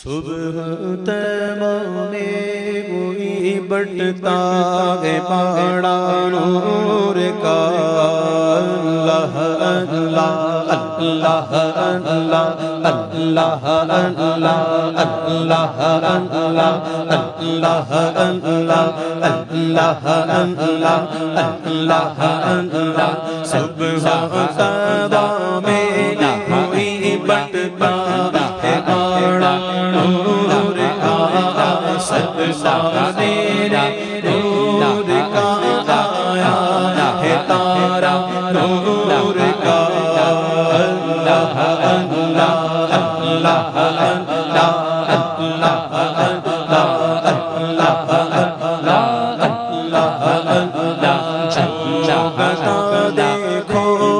صبح میں کوئی بٹتا ہے پاڑا نور کا اللہ اللہ اللہ اللہ اللہ اللہ اللہ اللہ اللہ اللہ اللہ صبح میں کوئی بٹتا ہے نور کا صدقہ میرے نور کا آیا ہے تارا نور کا اللہ اللہ اللہ اللہ دیکھو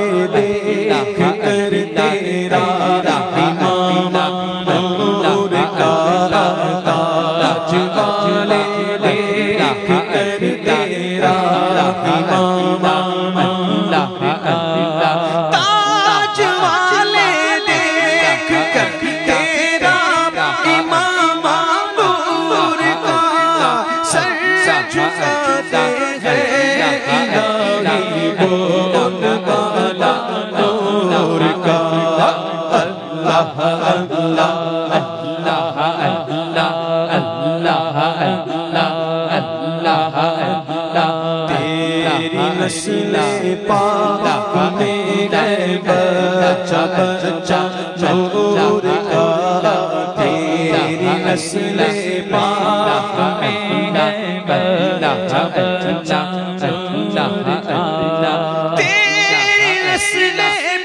نسل پاک میں گئے بچہ بچہ نور کا تیری نسل پاک میں گئے بچہ بچہ نور تیری نسل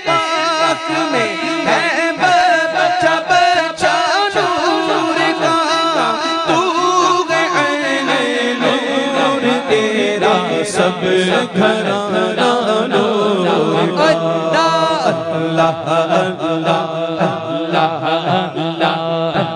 پاک میں ہے بچہ بچہ نور کا تو نور تیرا سب گھرانا نور اللہ اللہ اللہ اللہ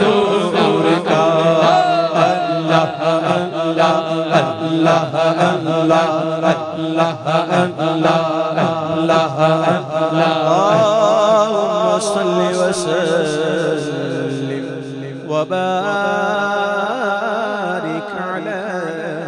نور کا۔ اللہ اللہ اللہ اللہ اللہ اللہ اللهم صل وسلم وبارك على